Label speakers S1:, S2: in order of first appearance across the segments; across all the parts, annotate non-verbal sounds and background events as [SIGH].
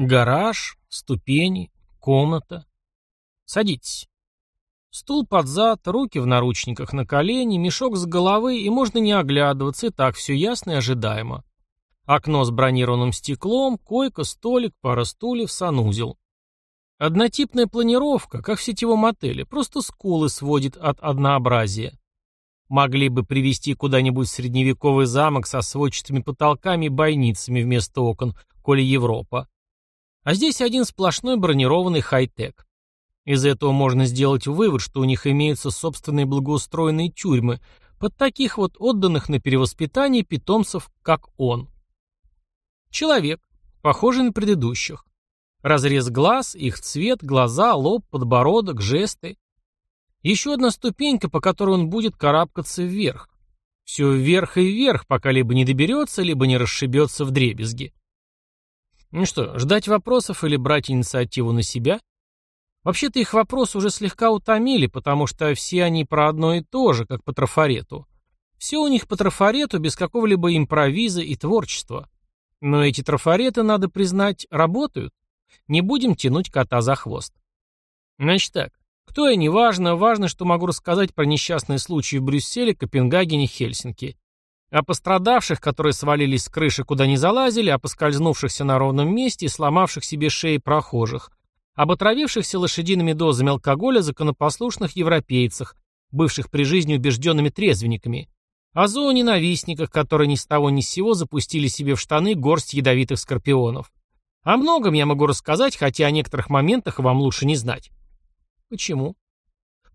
S1: Гараж, ступени, комната. Садитесь. Стул под зад, руки в наручниках на колени, мешок с головы, и можно не оглядываться, и так все ясно и ожидаемо. Окно с бронированным стеклом, койка, столик, пара стульев, санузел. Однотипная планировка, как в сетевом отеле, просто скулы сводит от однообразия. Могли бы привести куда-нибудь средневековый замок со сводчатыми потолками и бойницами вместо окон, коли Европа. А здесь один сплошной бронированный хай-тек. Из этого можно сделать вывод, что у них имеются собственные благоустроенные тюрьмы под таких вот отданных на перевоспитание питомцев, как он. Человек, похожий на предыдущих. Разрез глаз, их цвет, глаза, лоб, подбородок, жесты. Еще одна ступенька, по которой он будет карабкаться вверх. Все вверх и вверх, пока либо не доберется, либо не расшибется в дребезги. Ну что, ждать вопросов или брать инициативу на себя? Вообще-то их вопросы уже слегка утомили, потому что все они про одно и то же, как по трафарету. Все у них по трафарету, без какого-либо импровиза и творчества. Но эти трафареты, надо признать, работают. Не будем тянуть кота за хвост. Значит так, кто я, не важно, важно, что могу рассказать про несчастные случаи в Брюсселе, Копенгагене, Хельсинки. О пострадавших, которые свалились с крыши, куда не залазили, о поскользнувшихся на ровном месте и сломавших себе шеи прохожих, об отравившихся лошадиными дозами алкоголя законопослушных европейцах, бывших при жизни убежденными трезвенниками, о зооненавистниках, которые ни с того ни с сего запустили себе в штаны горсть ядовитых скорпионов. О многом я могу рассказать, хотя о некоторых моментах вам лучше не знать. Почему?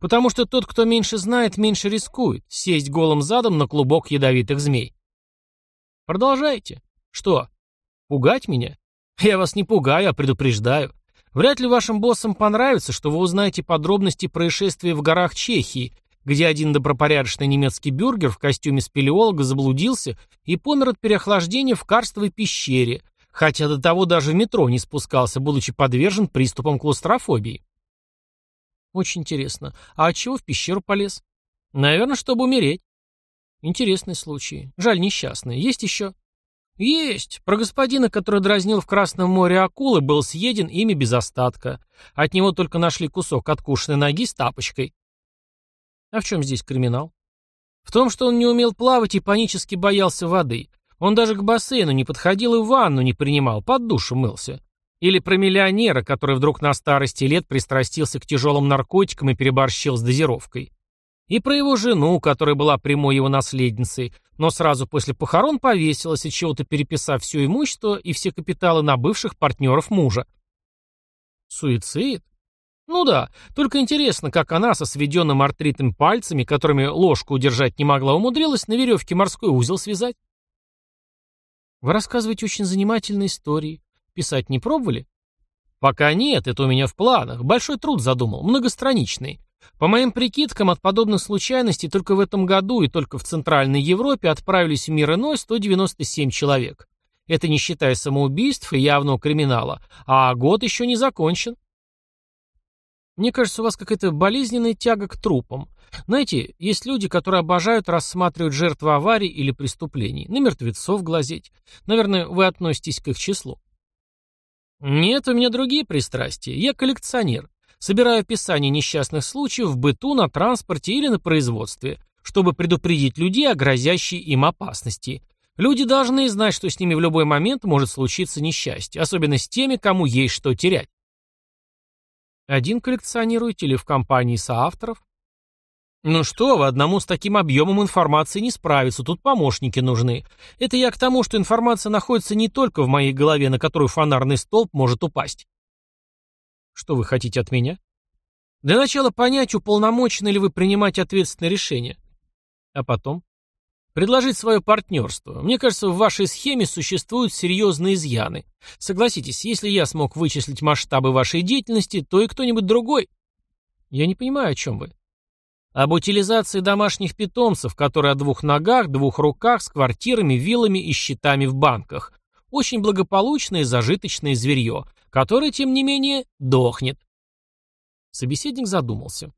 S1: Потому что тот, кто меньше знает, меньше рискует сесть голым задом на клубок ядовитых змей. Продолжайте. Что? Пугать меня? Я вас не пугаю, а предупреждаю. Вряд ли вашим боссам понравится, что вы узнаете подробности происшествия в горах Чехии, где один добропорядочный немецкий бюргер в костюме спелеолога заблудился и помер от переохлаждения в карстовой пещере, хотя до того даже в метро не спускался, будучи подвержен приступам клаустрофобии. Очень интересно. А от чего в пещеру полез? Наверное, чтобы умереть. Интересный случай. Жаль, несчастный. Есть еще? Есть. Про господина, который дразнил в Красном море акулы, был съеден ими без остатка. От него только нашли кусок откушенной ноги с тапочкой. А в чем здесь криминал? В том, что он не умел плавать и панически боялся воды. Он даже к бассейну не подходил и ванну не принимал, под душем мылся. Или про миллионера, который вдруг на старости лет пристрастился к тяжелым наркотикам и переборщил с дозировкой. И про его жену, которая была прямой его наследницей, но сразу после похорон повесилась, от чего-то переписав все имущество и все капиталы на бывших партнеров мужа. Суицид? Ну да, только интересно, как она со сведенным артритом пальцами, которыми ложку удержать не могла, умудрилась на веревке морской узел связать. Вы рассказываете очень занимательные истории. Писать не пробовали? Пока нет, это у меня в планах. Большой труд задумал, многостраничный. По моим прикидкам, от подобных случайностей только в этом году и только в Центральной Европе отправились в мир иной 197 человек. Это не считая самоубийств и явного криминала. А год еще не закончен. Мне кажется, у вас какая-то болезненная тяга к трупам. Знаете, есть люди, которые обожают рассматривать жертвы аварий или преступлений, на мертвецов глазеть. Наверное, вы относитесь к их числу. Нет, у меня другие пристрастия. Я коллекционер. Собираю описания несчастных случаев в быту, на транспорте или на производстве, чтобы предупредить людей о грозящей им опасности. Люди должны знать, что с ними в любой момент может случиться несчастье, особенно с теми, кому есть что терять. Один коллекционируете или в компании соавторов? Ну что вы, одному с таким объемом информации не справиться, тут помощники нужны. Это я к тому, что информация находится не только в моей голове, на которую фонарный столб может упасть. Что вы хотите от меня? Для начала понять, уполномочены ли вы принимать ответственное решение. А потом? Предложить свое партнерство. Мне кажется, в вашей схеме существуют серьезные изъяны. Согласитесь, если я смог вычислить масштабы вашей деятельности, то и кто-нибудь другой. Я не понимаю, о чем вы. Об утилизации домашних питомцев, которые о двух ногах, двух руках, с квартирами, виллами и счетами в банках. Очень благополучное и зажиточное зверье, которое, тем не менее, дохнет. Собеседник задумался.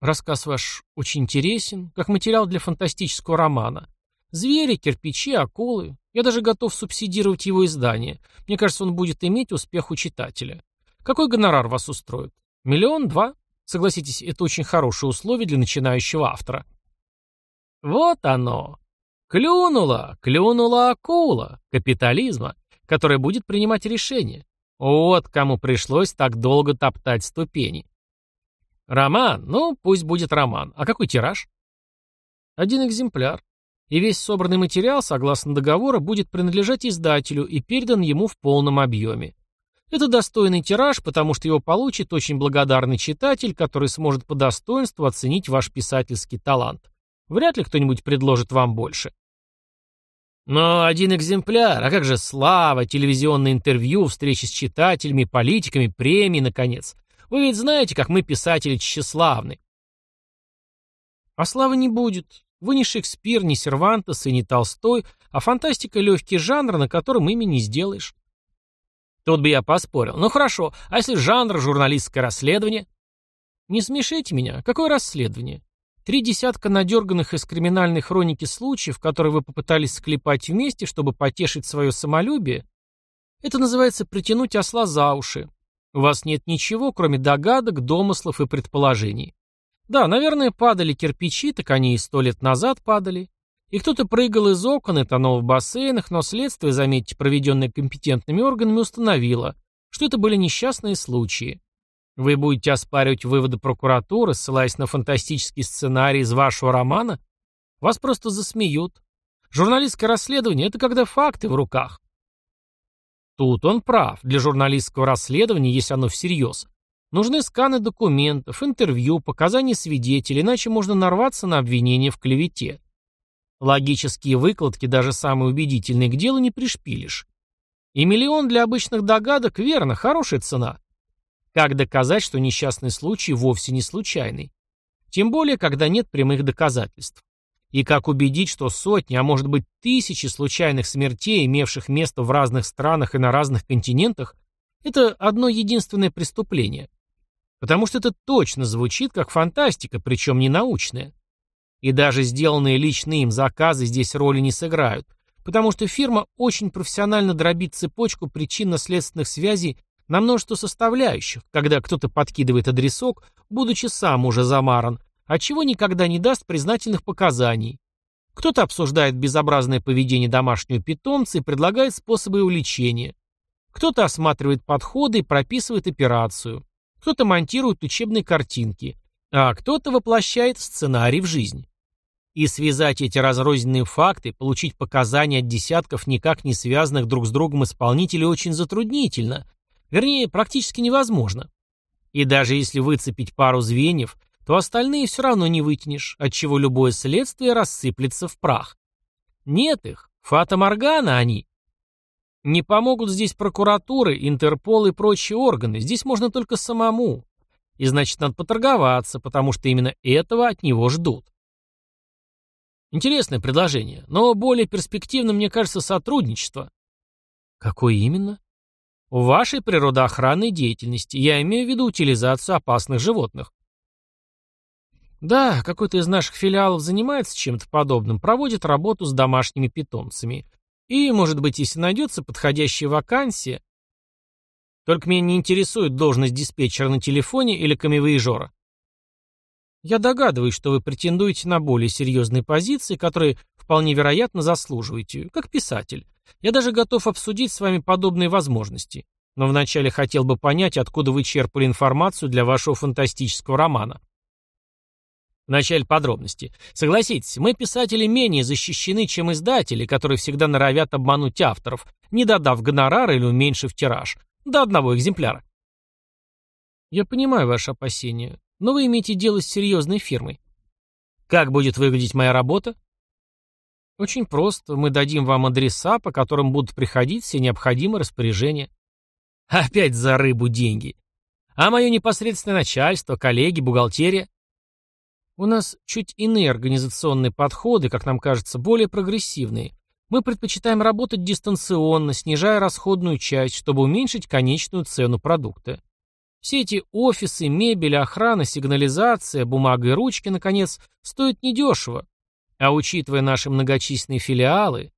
S1: Рассказ ваш очень интересен, как материал для фантастического романа. Звери, кирпичи, акулы. Я даже готов субсидировать его издание. Мне кажется, он будет иметь успех у читателя. Какой гонорар вас устроит? Миллион? Два? Согласитесь, это очень хорошее условие для начинающего автора. Вот оно. Клюнула, клюнула акула капитализма, которая будет принимать решения. Вот кому пришлось так долго топтать ступени. Роман, ну, пусть будет роман. А какой тираж? Один экземпляр. И весь собранный материал, согласно договору, будет принадлежать издателю и передан ему в полном объеме. Это достойный тираж, потому что его получит очень благодарный читатель, который сможет по достоинству оценить ваш писательский талант. Вряд ли кто-нибудь предложит вам больше. Но один экземпляр, а как же слава, телевизионное интервью, встречи с читателями, политиками, премии, наконец. Вы ведь знаете, как мы, писатели, тщеславны. А славы не будет. Вы не Шекспир, не Сервантес и не Толстой, а фантастика — легкий жанр, на котором имя не сделаешь. Тут бы я поспорил. Ну хорошо, а если жанр журналистское расследование? Не смешите меня. Какое расследование? Три десятка надерганных из криминальной хроники случаев, которые вы попытались склепать вместе, чтобы потешить свое самолюбие, это называется притянуть осла за уши. У вас нет ничего, кроме догадок, домыслов и предположений. Да, наверное, падали кирпичи, так они и сто лет назад падали. И кто-то прыгал из окон и тонул в бассейнах, но следствие, заметьте, проведенное компетентными органами, установило, что это были несчастные случаи. Вы будете оспаривать выводы прокуратуры, ссылаясь на фантастический сценарий из вашего романа? Вас просто засмеют. Журналистское расследование – это когда факты в руках. Тут он прав. Для журналистского расследования, если оно всерьез, нужны сканы документов, интервью, показания свидетелей, иначе можно нарваться на обвинение в клевете. Логические выкладки, даже самые убедительные, к делу не пришпилишь. И миллион для обычных догадок, верно, хорошая цена. Как доказать, что несчастный случай вовсе не случайный? Тем более, когда нет прямых доказательств. И как убедить, что сотни, а может быть тысячи случайных смертей, имевших место в разных странах и на разных континентах, это одно единственное преступление. Потому что это точно звучит как фантастика, причем не научная. И даже сделанные лично им заказы здесь роли не сыграют, потому что фирма очень профессионально дробит цепочку причинно-следственных связей на множество составляющих, когда кто-то подкидывает адресок, будучи сам уже замаран, отчего никогда не даст признательных показаний. Кто-то обсуждает безобразное поведение домашнего питомца и предлагает способы увлечения. Кто-то осматривает подходы и прописывает операцию. Кто-то монтирует учебные картинки, а кто-то воплощает сценарий в жизнь. И связать эти разрозненные факты, получить показания от десятков никак не связанных друг с другом исполнителей очень затруднительно, Вернее, практически невозможно. И даже если выцепить пару звеньев, то остальные все равно не вытянешь, отчего любое следствие рассыплется в прах. Нет их, фата-моргана они. Не помогут здесь прокуратуры, Интерпол и прочие органы, здесь можно только самому. И значит, надо поторговаться, потому что именно этого от него ждут. Интересное предложение, но более перспективным, мне кажется, сотрудничество. Какое именно? В вашей природоохранной деятельности. Я имею в виду утилизацию опасных животных. Да, какой-то из наших филиалов занимается чем-то подобным, проводит работу с домашними питомцами. И, может быть, если найдется подходящая вакансия... Только меня не интересует должность диспетчера на телефоне или камевоежора. Я догадываюсь, что вы претендуете на более серьезные позиции, которые вполне вероятно заслуживаете, как писатель. Я даже готов обсудить с вами подобные возможности. Но вначале хотел бы понять, откуда вы черпали информацию для вашего фантастического романа. Вначале подробности. Согласитесь, мы, писатели, менее защищены, чем издатели, которые всегда норовят обмануть авторов, не додав гонорар или уменьшив тираж. До одного экземпляра. Я понимаю ваши опасения, но вы имеете дело с серьезной фирмой. Как будет выглядеть моя работа? Очень просто. Мы дадим вам адреса, по которым будут приходить все необходимые распоряжения. Опять за рыбу деньги. А мое непосредственное начальство, коллеги, бухгалтерия? У нас чуть иные организационные подходы, как нам кажется, более прогрессивные. Мы предпочитаем работать дистанционно, снижая расходную часть, чтобы уменьшить конечную цену продукта. Все эти офисы, мебель, охрана, сигнализация, бумага и ручки, наконец, стоят недешево, А учитывая наши многочисленные филиалы,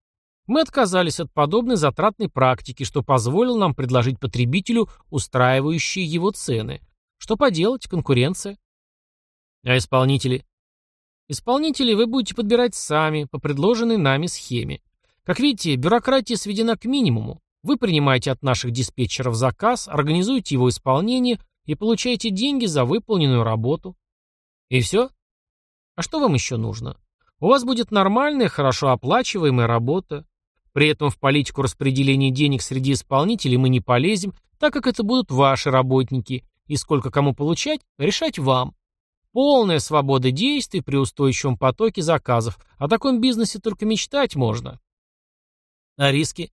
S1: мы отказались от подобной затратной практики, что позволило нам предложить потребителю устраивающие его цены. Что поделать, конкуренция. А исполнители? Исполнителей вы будете подбирать сами, по предложенной нами схеме. Как видите, бюрократия сведена к минимуму. Вы принимаете от наших диспетчеров заказ, организуете его исполнение и получаете деньги за выполненную работу. И все? А что вам еще нужно? У вас будет нормальная, хорошо оплачиваемая работа. При этом в политику распределения денег среди исполнителей мы не полезем, так как это будут ваши работники, и сколько кому получать, решать вам. Полная свобода действий при устойчивом потоке заказов. О таком бизнесе только мечтать можно. А риски?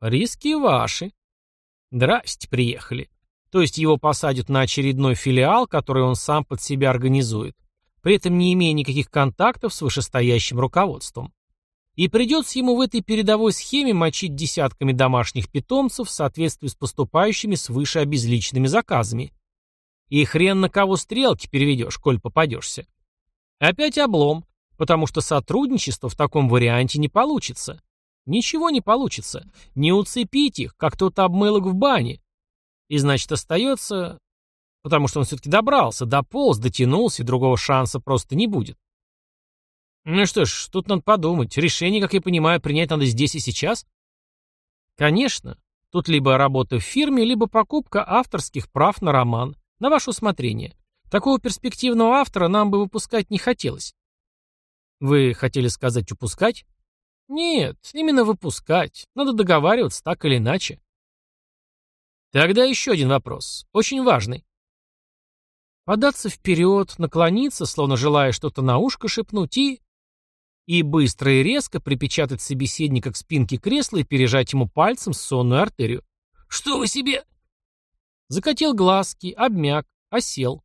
S1: Риски ваши. Здрасте, приехали. То есть его посадят на очередной филиал, который он сам под себя организует, при этом не имея никаких контактов с вышестоящим руководством. И придется ему в этой передовой схеме мочить десятками домашних питомцев в соответствии с поступающими свыше обезличенными заказами. И хрен на кого стрелки переведешь, коль попадешься. Опять облом, потому что сотрудничество в таком варианте не получится. Ничего не получится. Не уцепить их, как тот обмылок в бане. И значит остается... Потому что он все-таки добрался, дополз, дотянулся, и другого шанса просто не будет. Ну что ж, тут надо подумать. Решение, как я понимаю, принять надо здесь и сейчас? Конечно. Тут либо работа в фирме, либо покупка авторских прав на роман. На ваше усмотрение. Такого перспективного автора нам бы выпускать не хотелось. Вы хотели сказать упускать? Нет, именно выпускать. Надо договариваться так или иначе. Тогда еще один вопрос, очень важный. Податься вперед, наклониться, словно желая что-то на ушко шепнуть и... И быстро и резко припечатать собеседника к спинке кресла и пережать ему пальцем сонную артерию. «Что вы себе...» Закатил глазки, обмяк, осел.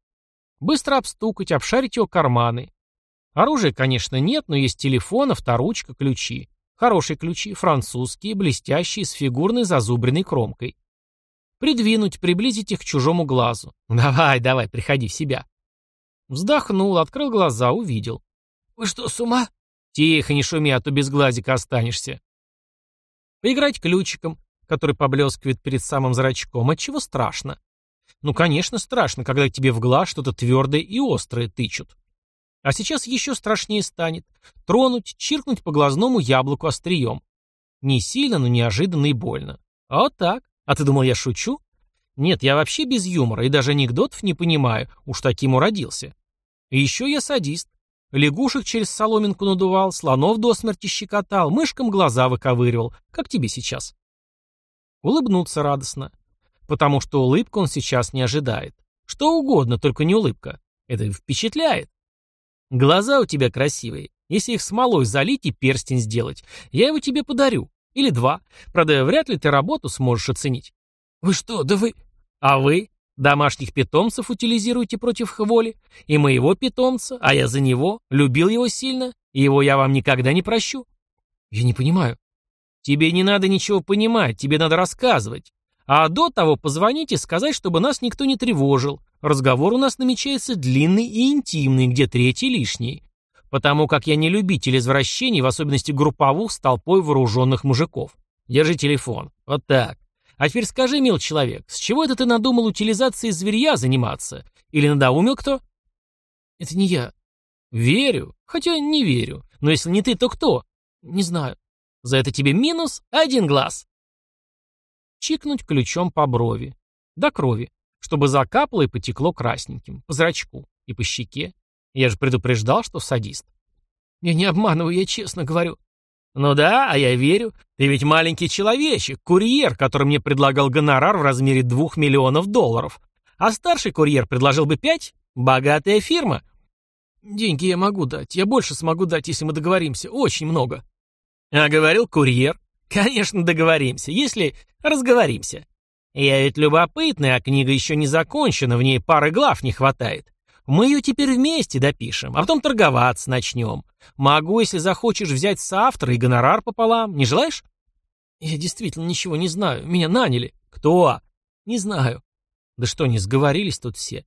S1: Быстро обстукать, обшарить его карманы. Оружия, конечно, нет, но есть телефон, авторучка, ключи. Хорошие ключи, французские, блестящие, с фигурной зазубренной кромкой. Придвинуть, приблизить их к чужому глазу. [LAUGHS] «Давай, давай, приходи в себя». Вздохнул, открыл глаза, увидел. «Вы что, с ума?» «Тихо, не шуми, а то без глазика останешься». Поиграть ключиком, который поблескивает перед самым зрачком, отчего страшно. Ну, конечно, страшно, когда тебе в глаз что-то твердое и острое тычут. А сейчас еще страшнее станет. Тронуть, чиркнуть по глазному яблоку острием. Не сильно, но неожиданно и больно. А вот так. А ты думал, я шучу? Нет, я вообще без юмора и даже анекдотов не понимаю, уж таким уродился. И еще я садист. Лягушек через соломинку надувал, слонов до смерти щекотал, мышкам глаза выковыривал, как тебе сейчас. Улыбнуться радостно. Потому что улыбку он сейчас не ожидает. Что угодно, только не улыбка. Это впечатляет. Глаза у тебя красивые. Если их смолой залить и перстень сделать, я его тебе подарю. Или два. Правда, вряд ли ты работу сможешь оценить. Вы что, да вы... А вы? Домашних питомцев утилизируете против воли. И моего питомца, а я за него, любил его сильно, и его я вам никогда не прощу. Я не понимаю. Тебе не надо ничего понимать, тебе надо рассказывать. А до того позвонить и сказать, чтобы нас никто не тревожил. Разговор у нас намечается длинный и интимный, где третий лишний. Потому как я не любитель извращений, в особенности групповых с толпой вооруженных мужиков. Держи телефон. Вот так. А теперь скажи, мил человек, с чего это ты надумал утилизацией зверья заниматься? Или надоумил кто? Это не я. Верю. Хотя не верю. Но если не ты, то кто? Не знаю. За это тебе минус один глаз. Чикнуть ключом по брови. До крови. Чтобы закапало и потекло красненьким. По зрачку. И по щеке. Я же предупреждал, что садист. Я не обманываю, я честно говорю. Ну да, а я верю. Ты ведь маленький человечек, курьер, который мне предлагал гонорар в размере двух миллионов долларов. А старший курьер предложил бы пять? Богатая фирма. Деньги я могу дать. Я больше смогу дать, если мы договоримся. Очень много. А говорил курьер. Конечно, договоримся, если разговоримся. Я ведь любопытный, а книга еще не закончена, в ней пары глав не хватает. Мы ее теперь вместе допишем, а потом торговаться начнем. Могу, если захочешь, взять соавтора и гонорар пополам. Не желаешь? Я действительно ничего не знаю. Меня наняли. Кто? Не знаю. Да что, не сговорились тут все?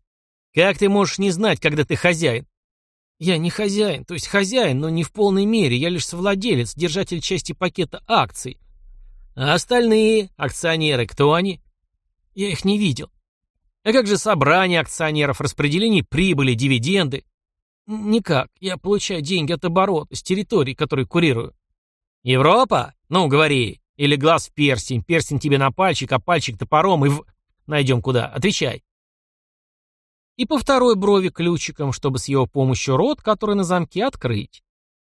S1: Как ты можешь не знать, когда ты хозяин? Я не хозяин, то есть хозяин, но не в полной мере, я лишь совладелец, держатель части пакета акций. А остальные акционеры, кто они? Я их не видел. А как же собрание акционеров, распределение прибыли, дивиденды? Никак. Я получаю деньги от оборота, с территории, которую курирую. Европа? Ну, говори. Или глаз в перстень, перстень тебе на пальчик, а пальчик топором и в... Найдем куда. Отвечай. И по второй брови ключиком, чтобы с его помощью рот, который на замке, открыть.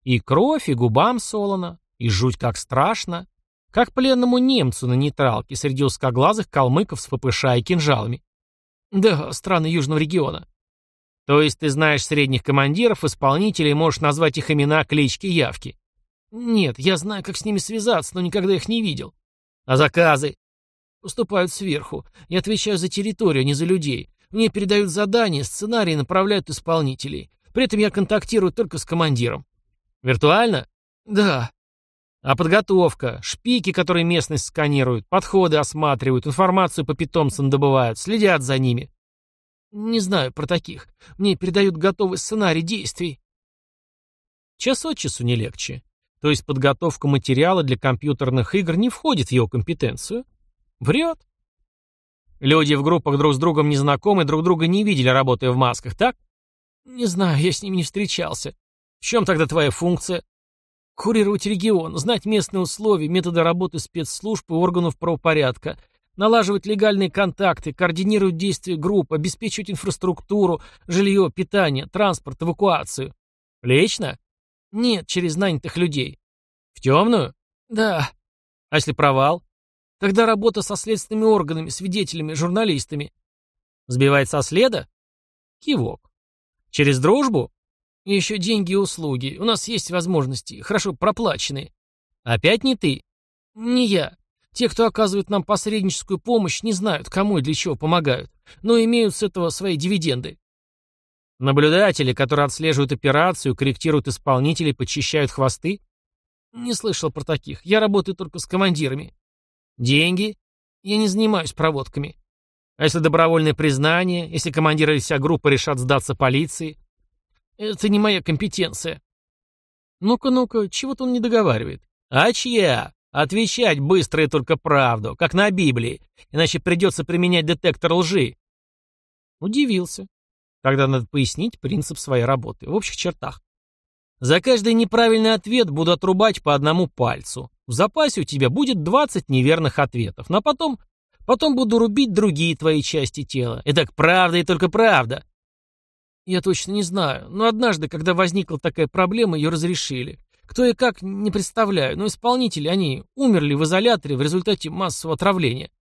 S1: И кровь, и губам солоно, и жуть как страшно. Как пленному немцу на нейтралке среди узкоглазых калмыков с ФПШ и кинжалами. Да, страны Южного региона. То есть ты знаешь средних командиров, исполнителей, можешь назвать их имена, клички, явки. Нет, я знаю, как с ними связаться, но никогда их не видел. А заказы? Поступают сверху. Я отвечаю за территорию, а не за людей. Мне передают задания, сценарии направляют исполнителей. При этом я контактирую только с командиром. Виртуально? Да. А подготовка, шпики, которые местность сканируют, подходы осматривают, информацию по питомцам добывают, следят за ними. Не знаю про таких. Мне передают готовый сценарий действий. Час от часу не легче. То есть подготовка материала для компьютерных игр не входит в его компетенцию? Врет. Люди в группах друг с другом не знакомы, друг друга не видели, работая в масках, так? Не знаю, я с ними не встречался. В чем тогда твоя функция? Курировать регион, знать местные условия, методы работы спецслужб и органов правопорядка, налаживать легальные контакты, координировать действия групп, обеспечивать инфраструктуру, жилье, питание, транспорт, эвакуацию. Лично? Нет, через нанятых людей. В темную? Да. А если провал? Тогда работа со следственными органами, свидетелями, журналистами. Сбивает со следа? Кивок. Через дружбу? Еще деньги и услуги. У нас есть возможности, хорошо проплаченные. Опять не ты? Не я. Те, кто оказывает нам посредническую помощь, не знают, кому и для чего помогают, но имеют с этого свои дивиденды. Наблюдатели, которые отслеживают операцию, корректируют исполнителей, подчищают хвосты? Не слышал про таких. Я работаю только с командирами. Деньги? Я не занимаюсь проводками. А если добровольное признание, если командиры или вся группа решат сдаться полиции? Это не моя компетенция. Ну-ка, ну-ка, чего-то он не договаривает. А чья? Отвечать быстро и только правду, как на Библии, иначе придется применять детектор лжи. Удивился. Тогда надо пояснить принцип своей работы в общих чертах. За каждый неправильный ответ буду отрубать по одному пальцу. В запасе у тебя будет 20 неверных ответов. Но потом... Потом буду рубить другие твои части тела. Итак, правда и только правда. Я точно не знаю, но однажды, когда возникла такая проблема, ее разрешили. Кто и как, не представляю, но исполнители, они умерли в изоляторе в результате массового отравления.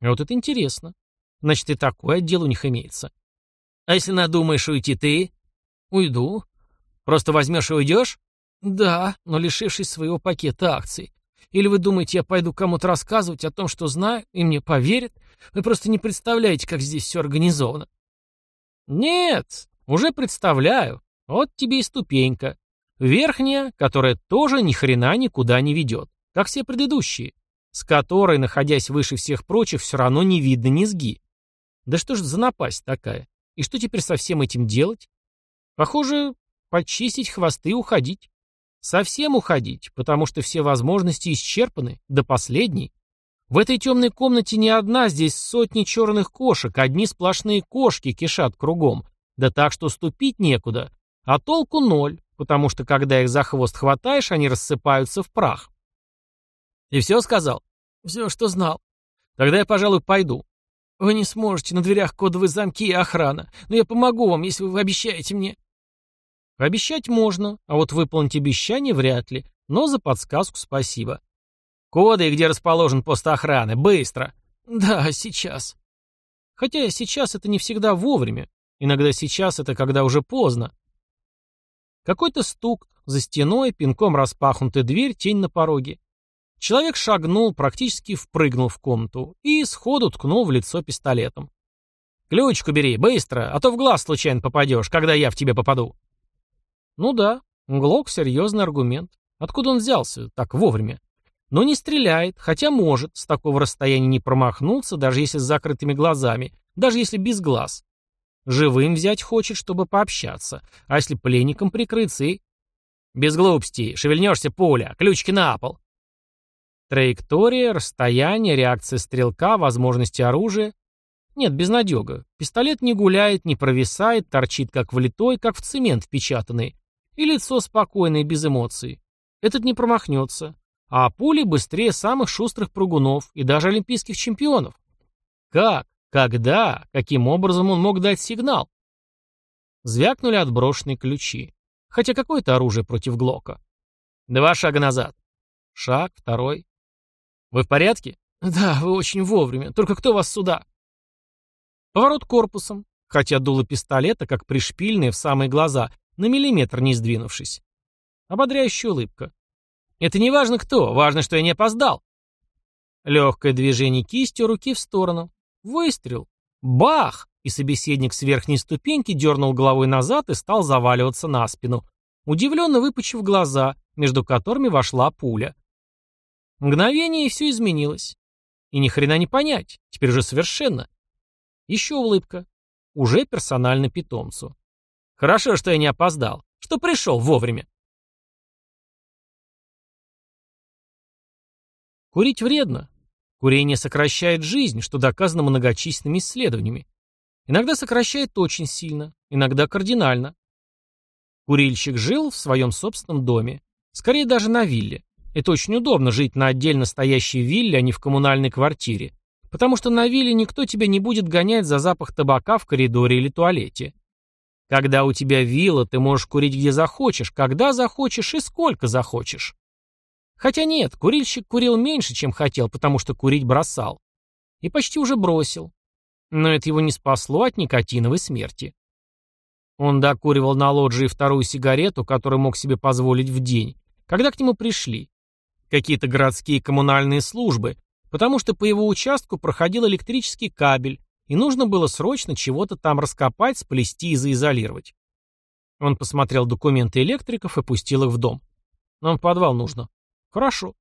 S1: А вот это интересно. Значит, и такой отдел у них имеется. А если надумаешь уйти ты? Уйду. Просто возьмешь и уйдешь? Да, но лишившись своего пакета акций. Или вы думаете, я пойду кому-то рассказывать о том, что знаю, и мне поверят? Вы просто не представляете, как здесь все организовано. Нет, уже представляю. Вот тебе и ступенька. Верхняя, которая тоже ни хрена никуда не ведет, как все предыдущие, с которой, находясь выше всех прочих, все равно не видно низги. Да что ж за напасть такая? И что теперь со всем этим делать? Похоже, Почистить хвосты и уходить. Совсем уходить, потому что все возможности исчерпаны, до последней. В этой темной комнате не одна, здесь сотни черных кошек, одни сплошные кошки кишат кругом, да так, что ступить некуда, а толку ноль, потому что когда их за хвост хватаешь, они рассыпаются в прах. И все сказал? Все, что знал. Тогда я, пожалуй, пойду. Вы не сможете, на дверях кодовые замки и охрана, но я помогу вам, если вы обещаете мне. Обещать можно, а вот выполнить обещание вряд ли, но за подсказку спасибо. Коды, где расположен пост охраны, быстро. Да, сейчас. Хотя сейчас это не всегда вовремя. Иногда сейчас это когда уже поздно. Какой-то стук, за стеной, пинком распахнутая дверь, тень на пороге. Человек шагнул, практически впрыгнул в комнату и сходу ткнул в лицо пистолетом. «Ключку бери, быстро, а то в глаз случайно попадешь, когда я в тебя попаду». Ну да, Глок — серьезный аргумент. Откуда он взялся так вовремя? Но не стреляет, хотя может с такого расстояния не промахнуться, даже если с закрытыми глазами, даже если без глаз. Живым взять хочет, чтобы пообщаться. А если пленником прикрыться и... Без глупостей. Шевельнешься, пуля. Ключики на пол. Траектория, расстояние, реакция стрелка, возможности оружия. Нет, безнадега. Пистолет не гуляет, не провисает, торчит как влитой, как в цемент впечатанный. И лицо спокойное, без эмоций. Этот не промахнется. А пули быстрее самых шустрых прыгунов и даже олимпийских чемпионов. Как? Когда? Каким образом он мог дать сигнал? Звякнули отброшенные ключи. Хотя какое-то оружие против Глока. Два шага назад. Шаг, второй. Вы в порядке? Да, вы очень вовремя. Только кто вас сюда? Поворот корпусом, хотя дуло пистолета, как пришпильное в самые глаза, на миллиметр не сдвинувшись. Ободряющая улыбка. Это не важно кто, важно, что я не опоздал. Легкое движение кистью руки в сторону. Выстрел. Бах! И собеседник с верхней ступеньки дернул головой назад и стал заваливаться на спину, удивленно выпучив глаза, между которыми вошла пуля. Мгновение, и все изменилось. И ни хрена не понять, теперь уже совершенно. Еще улыбка. Уже персонально питомцу. Хорошо, что я не опоздал, что пришел вовремя. Курить вредно. Курение сокращает жизнь, что доказано многочисленными исследованиями. Иногда сокращает очень сильно, иногда кардинально. Курильщик жил в своем собственном доме, скорее даже на вилле. Это очень удобно жить на отдельно стоящей вилле, а не в коммунальной квартире, потому что на вилле никто тебя не будет гонять за запах табака в коридоре или туалете. Когда у тебя вилла, ты можешь курить где захочешь, когда захочешь и сколько захочешь. Хотя нет, курильщик курил меньше, чем хотел, потому что курить бросал. И почти уже бросил. Но это его не спасло от никотиновой смерти. Он докуривал на лоджии вторую сигарету, которую мог себе позволить в день, когда к нему пришли. Какие-то городские коммунальные службы, потому что по его участку проходил электрический кабель, и нужно было срочно чего-то там раскопать, сплести и заизолировать. Он посмотрел документы электриков и пустил их в дом. Нам в подвал нужно. Хорошо.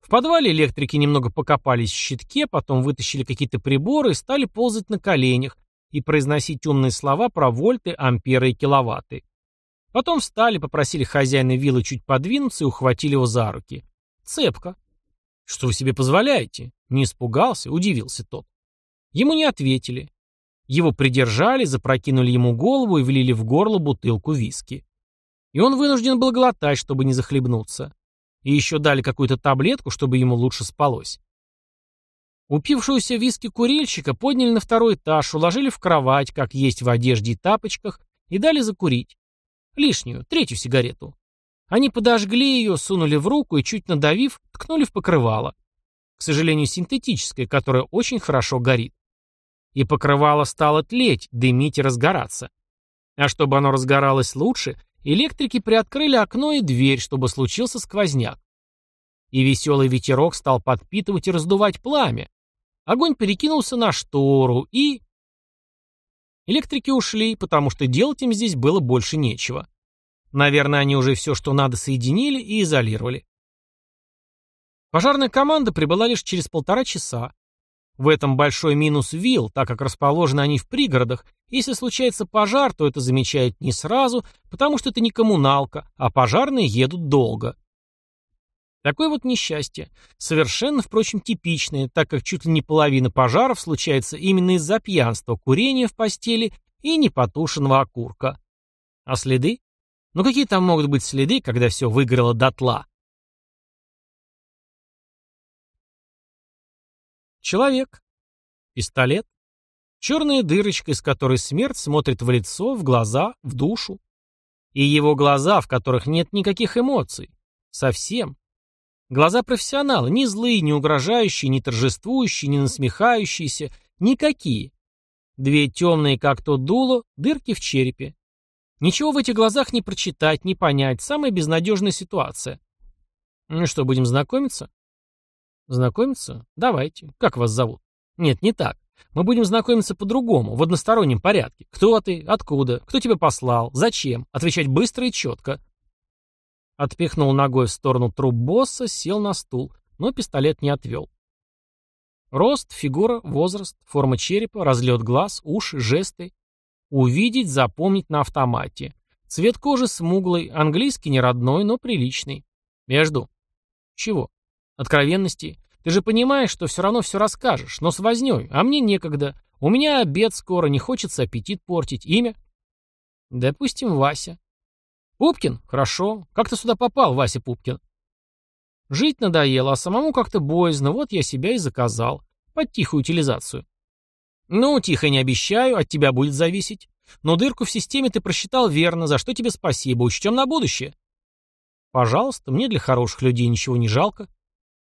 S1: В подвале электрики немного покопались в щитке, потом вытащили какие-то приборы и стали ползать на коленях и произносить умные слова про вольты, амперы и киловатты. Потом встали, попросили хозяина виллы чуть подвинуться и ухватили его за руки. Цепка. Что вы себе позволяете? Не испугался, удивился тот. Ему не ответили. Его придержали, запрокинули ему голову и влили в горло бутылку виски. И он вынужден был глотать, чтобы не захлебнуться. И еще дали какую-то таблетку, чтобы ему лучше спалось. Упившуюся виски курильщика подняли на второй этаж, уложили в кровать, как есть в одежде и тапочках, и дали закурить. Лишнюю, третью сигарету. Они подожгли ее, сунули в руку и, чуть надавив, ткнули в покрывало. К сожалению, синтетическое, которое очень хорошо горит. И покрывало стало тлеть, дымить и разгораться. А чтобы оно разгоралось лучше, Электрики приоткрыли окно и дверь, чтобы случился сквозняк. И веселый ветерок стал подпитывать и раздувать пламя. Огонь перекинулся на штору и... Электрики ушли, потому что делать им здесь было больше нечего. Наверное, они уже все, что надо, соединили и изолировали. Пожарная команда прибыла лишь через полтора часа. В этом большой минус вилл, так как расположены они в пригородах, если случается пожар, то это замечают не сразу, потому что это не коммуналка, а пожарные едут долго. Такое вот несчастье. Совершенно, впрочем, типичное, так как чуть ли не половина пожаров случается именно из-за пьянства, курения в постели и непотушенного окурка. А следы? Ну какие там могут быть следы, когда все выгорело дотла? Человек. Пистолет. Черная дырочка, из которой смерть смотрит в лицо, в глаза, в душу. И его глаза, в которых нет никаких эмоций. Совсем. Глаза профессионала, ни злые, ни угрожающие, ни торжествующие, ни насмехающиеся, никакие. Две темные, как то дуло, дырки в черепе. Ничего в этих глазах не прочитать, не понять. Самая безнадежная ситуация. Ну что, будем знакомиться? Знакомиться? Давайте. Как вас зовут? Нет, не так. Мы будем знакомиться по-другому, в одностороннем порядке. Кто ты? Откуда? Кто тебя послал? Зачем? Отвечать быстро и четко. Отпихнул ногой в сторону труп босса, сел на стул, но пистолет не отвел. Рост, фигура, возраст, форма черепа, разлет глаз, уши, жесты. Увидеть, запомнить на автомате. Цвет кожи смуглый, английский не родной, но приличный. Я жду. Чего? Откровенности. Ты же понимаешь, что все равно все расскажешь, но с вознёй, а мне некогда. У меня обед скоро, не хочется аппетит портить. Имя? Допустим, Вася. Пупкин? Хорошо. Как ты сюда попал, Вася Пупкин? Жить надоело, а самому как-то боязно, вот я себя и заказал. Под тихую утилизацию. Ну, тихо не обещаю, от тебя будет зависеть. Но дырку в системе ты просчитал верно, за что тебе спасибо, учтем на будущее. Пожалуйста, мне для хороших людей ничего не жалко.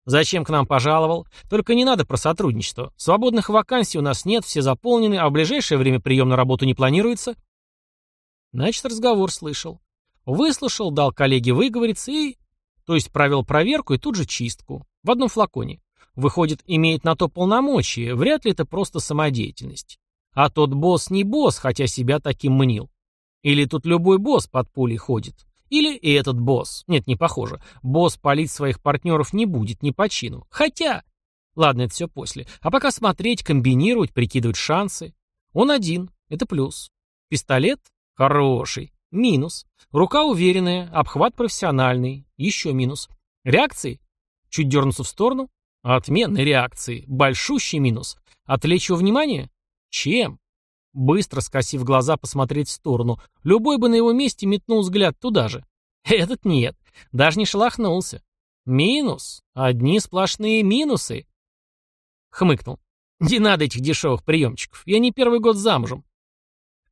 S1: Зачем к нам пожаловал? Только не надо про сотрудничество. Свободных вакансий у нас нет, все заполнены, а в ближайшее время прием на работу не планируется. Значит, разговор слышал. Выслушал, дал коллеге выговориться и... То есть провел проверку и тут же чистку. В одном флаконе. Выходит, имеет на то полномочия, вряд ли это просто самодеятельность. А тот босс не босс, хотя себя таким мнил. Или тут любой босс под пулей ходит. Или и этот босс. Нет, не похоже. Босс палить своих партнеров не будет, не по чину. Хотя... Ладно, это все после. А пока смотреть, комбинировать, прикидывать шансы. Он один. Это плюс. Пистолет? Хороший. Минус. Рука уверенная, обхват профессиональный. Еще минус. Реакции? Чуть дернуться в сторону? Отменной реакции. Большущий минус. Отвлечь его внимание? Чем? Быстро скосив глаза посмотреть в сторону. Любой бы на его месте метнул взгляд туда же. Этот нет. Даже не шелохнулся. Минус. Одни сплошные минусы. Хмыкнул. Не надо этих дешевых приемчиков. Я не первый год замужем.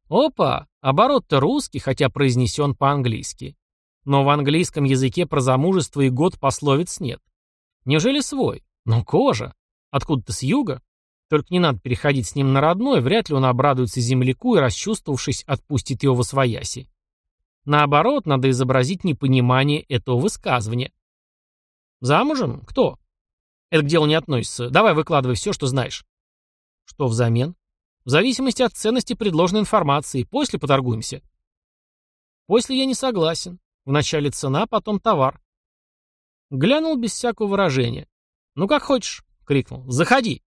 S1: Опа, оборот-то русский, хотя произнесен по-английски. Но в английском языке про замужество и год пословиц нет. Неужели свой? Ну, кожа. Откуда-то с юга? Только не надо переходить с ним на родной, вряд ли он обрадуется земляку и, расчувствовавшись, отпустит его во свояси. Наоборот, надо изобразить непонимание этого высказывания. Замужем? Кто? Это к делу не относится. Давай выкладывай все, что знаешь. Что взамен? В зависимости от ценности предложенной информации. После поторгуемся. После я не согласен. Вначале цена, потом товар. Глянул без всякого выражения. «Ну как хочешь», — крикнул. «Заходи».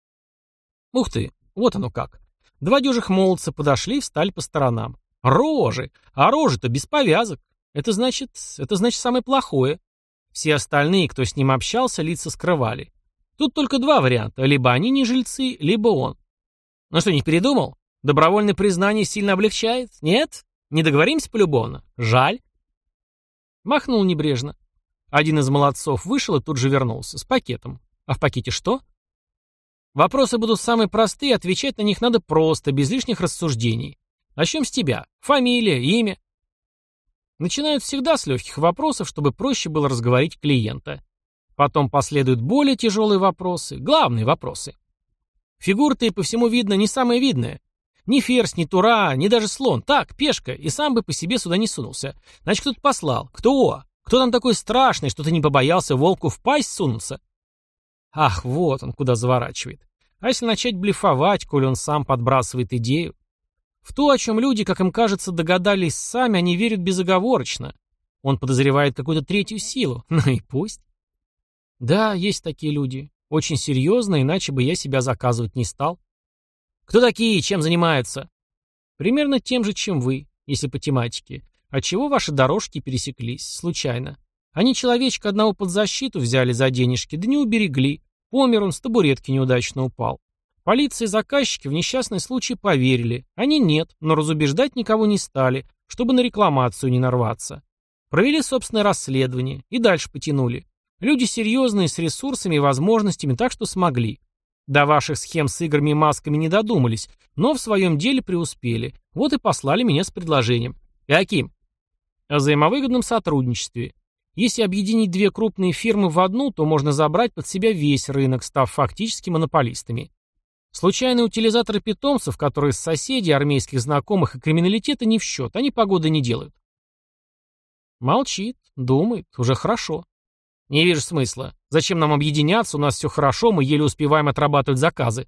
S1: Ух ты, вот оно как. Два дюжих молодца подошли и встали по сторонам. Рожи! А рожи-то без повязок. Это значит, это значит самое плохое. Все остальные, кто с ним общался, лица скрывали. Тут только два варианта. Либо они не жильцы, либо он. Ну что, не передумал? Добровольное признание сильно облегчает? Нет? Не договоримся полюбовно? Жаль. Махнул небрежно. Один из молодцов вышел и тут же вернулся. С пакетом. А в пакете что? Вопросы будут самые простые, отвечать на них надо просто, без лишних рассуждений. Начнем с тебя. Фамилия, имя. Начинают всегда с легких вопросов, чтобы проще было разговорить клиента. Потом последуют более тяжелые вопросы, главные вопросы. Фигура-то и по всему видно не самая видная. Ни ферзь, ни тура, ни даже слон. Так, пешка, и сам бы по себе сюда не сунулся. Значит, кто-то послал. Кто? Кто там такой страшный, что ты не побоялся волку в пасть сунуться? Ах, вот он куда заворачивает. А если начать блефовать, коли он сам подбрасывает идею? В то, о чем люди, как им кажется, догадались сами, они верят безоговорочно. Он подозревает какую-то третью силу. [LAUGHS] Ну и пусть. Да, есть такие люди. Очень серьезно, иначе бы я себя заказывать не стал. Кто такие, чем занимаются? Примерно тем же, чем вы, если по тематике. Отчего ваши дорожки пересеклись, случайно. Они человечка одного под защиту взяли за денежки, да не уберегли. Помер он, с табуретки неудачно упал. Полиция и заказчики в несчастный случай поверили. Они нет, но разубеждать никого не стали, чтобы на рекламацию не нарваться. Провели собственное расследование и дальше потянули. Люди серьезные, с ресурсами и возможностями, так что смогли. До ваших схем с играми и масками не додумались, но в своем деле преуспели. Вот и послали меня с предложением. Каким? О взаимовыгодном сотрудничестве. Если объединить две крупные фирмы в одну, то можно забрать под себя весь рынок, став фактически монополистами. Случайные утилизаторы питомцев, которые с соседей, армейских знакомых и криминалитета не в счет, они погоды не делают. Молчит, думает, уже хорошо. Не вижу смысла. Зачем нам объединяться, у нас все хорошо, мы еле успеваем отрабатывать заказы.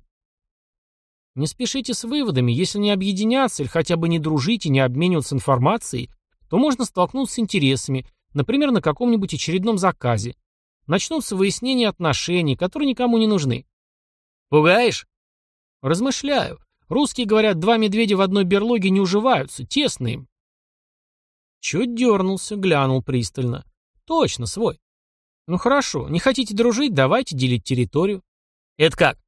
S1: Не спешите с выводами, если не объединяться или хотя бы не дружить и не обмениваться информацией, то можно столкнуться с интересами, Например, на каком-нибудь очередном заказе. Начнутся выяснения отношений, которые никому не нужны. Пугаешь? Размышляю. Русские говорят, два медведя в одной берлоге не уживаются, тесно им. Чуть дернулся, глянул пристально. Точно, свой. Ну хорошо, не хотите дружить, давайте делить территорию. Это как?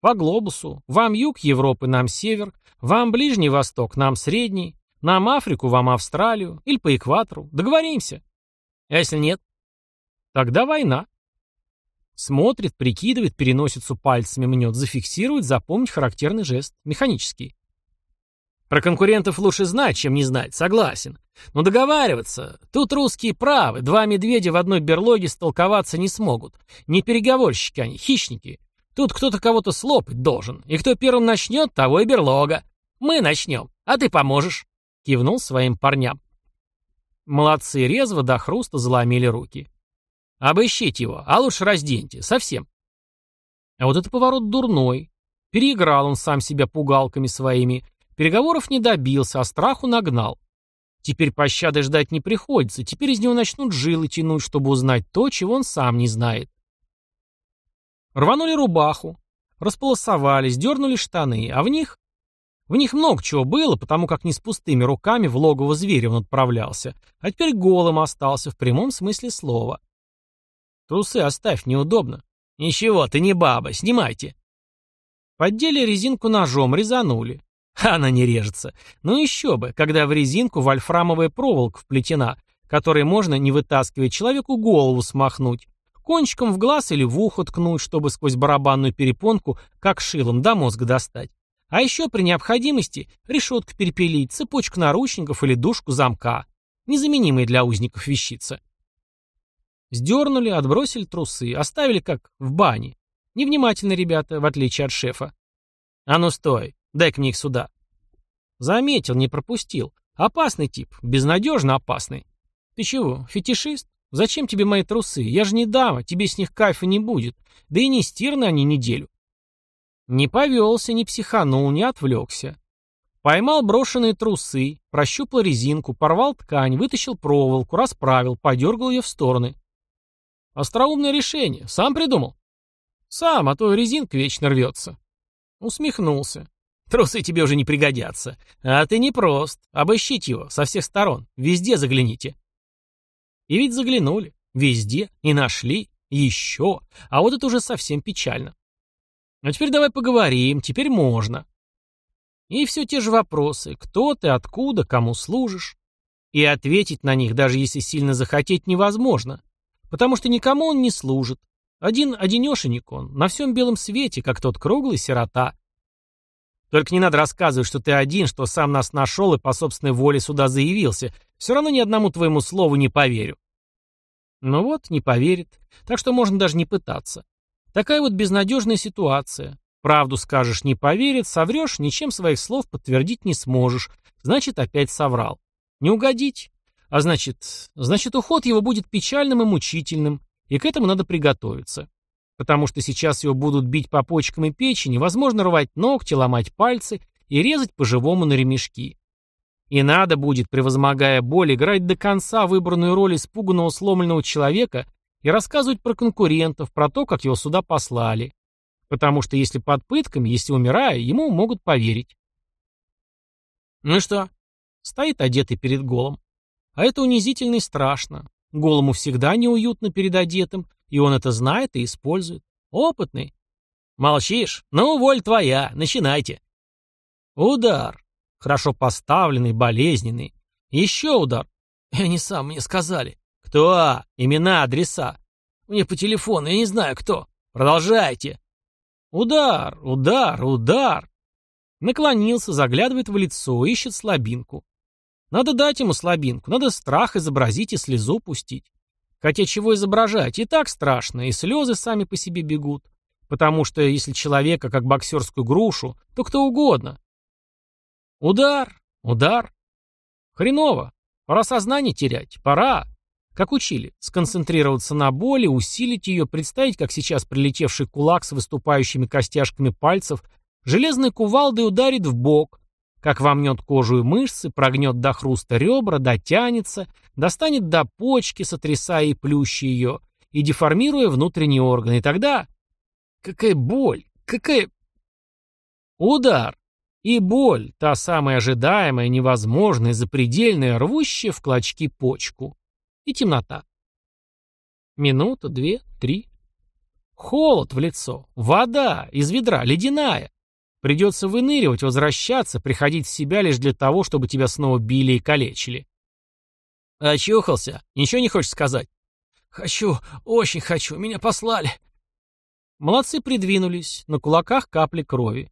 S1: По глобусу. Вам юг Европы, нам север. Вам Ближний Восток, нам Средний. Нам Африку, вам Австралию. Или по экватору. Договоримся. А если нет? Тогда война. Смотрит, прикидывает, переносицу пальцами мнет, зафиксирует, запомнить характерный жест. Механический. Про конкурентов лучше знать, чем не знать, согласен. Но договариваться. Тут русские правы. Два медведя в одной берлоге столковаться не смогут. Не переговорщики они, хищники. Тут кто-то кого-то слопать должен. И кто первым начнет, того и берлога. Мы начнем, а ты поможешь. Кивнул своим парням. Молодцы, резво до хруста заломили руки. Обыщите его, а лучше разденьте, совсем. А вот это поворот дурной. Переиграл он сам себя пугалками своими, переговоров не добился, а страху нагнал. Теперь пощады ждать не приходится, теперь из него начнут жилы тянуть, чтобы узнать то, чего он сам не знает. Рванули рубаху, располосовались, дернули штаны, а в них... В них много чего было, потому как не с пустыми руками в логово зверя он отправлялся, а теперь голым остался в прямом смысле слова. Трусы оставь, неудобно. Ничего, ты не баба, снимайте. Поддели резинку ножом, резанули. Она не режется. Ну еще бы, когда в резинку вольфрамовая проволока вплетена, которой можно, не вытаскивая человеку, голову смахнуть. Кончиком в глаз или в ухо ткнуть, чтобы сквозь барабанную перепонку, как шилом, до мозга достать. А еще при необходимости решетку перепилить, цепочку наручников или дужку замка. Незаменимые для узников вещица. Сдернули, отбросили трусы, оставили как в бане. Невнимательно, ребята, в отличие от шефа. А ну стой, дай-ка мне их сюда. Заметил, не пропустил. Опасный тип, безнадежно опасный. Ты чего, фетишист? Зачем тебе мои трусы? Я же не дама, тебе с них кайфа не будет. Да и не стирны они неделю. Не повелся, не психанул, не отвлекся. Поймал брошенные трусы, прощупал резинку, порвал ткань, вытащил проволоку, расправил, подергал ее в стороны. Остроумное решение. Сам придумал? Сам, а то резинка вечно рвется. Усмехнулся. Трусы тебе уже не пригодятся. А ты не прост. Обыщите его со всех сторон. Везде загляните. И ведь заглянули. Везде. И нашли. Еще. А вот это уже совсем печально. А теперь давай поговорим. Теперь можно. И все те же вопросы. Кто ты, откуда, кому служишь? И ответить на них, даже если сильно захотеть, невозможно. Потому что никому он не служит. Один одинешенек он, на всем белом свете, как тот круглый сирота. Только не надо рассказывать, что ты один, что сам нас нашел и по собственной воле сюда заявился. Все равно ни одному твоему слову не поверю. Ну вот, не поверит. Так что можно даже не пытаться. Такая вот безнадежная ситуация. Правду скажешь, не поверит, соврешь, ничем своих слов подтвердить не сможешь. Значит, опять соврал. Не угодить. А значит, значит, уход его будет печальным и мучительным, и к этому надо приготовиться. Потому что сейчас его будут бить по почкам и печени, возможно, рвать ногти, ломать пальцы и резать по-живому на ремешки. И надо будет, превозмогая боль, играть до конца выбранную роль испуганного сломленного человека и рассказывать про конкурентов, про то, как его сюда послали. Потому что если под пытками, если умирая, ему могут поверить. Ну и что? Стоит одетый перед голом. А это унизительно и страшно. Голому всегда неуютно перед одетым, и он это знает и использует. Опытный. Молчишь? Ну, воль твоя, начинайте. Удар. Хорошо поставленный, болезненный. Еще удар. И они сам мне сказали. Кто? Имена, адреса. Мне по телефону, я не знаю кто. Продолжайте. Удар, удар, удар. Наклонился, заглядывает в лицо, ищет слабинку. Надо дать ему слабинку, надо страх изобразить и слезу пустить. Хотя чего изображать, и так страшно, и слезы сами по себе бегут. Потому что если человека как боксерскую грушу, то кто угодно. Удар, удар. Хреново. Пора сознание терять, пора. Как учили, сконцентрироваться на боли, усилить ее, представить, как сейчас прилетевший кулак с выступающими костяшками пальцев железной кувалдой ударит в бок, как вомнет кожу и мышцы, прогнет до хруста ребра, дотянется, достанет до почки, сотрясая и плюща ее, и деформируя внутренние органы. И тогда... Какая боль! Какая... Удар! И боль, та самая ожидаемая, невозможная, запредельная, рвущая в клочки почку. И темнота. Минута, две, три. Холод в лицо, вода из ведра, ледяная. Придется выныривать, возвращаться, приходить в себя лишь для того, чтобы тебя снова били и калечили. Очухался? Ничего не хочешь сказать? Хочу, очень хочу, меня послали. Молодцы придвинулись, на кулаках капли крови.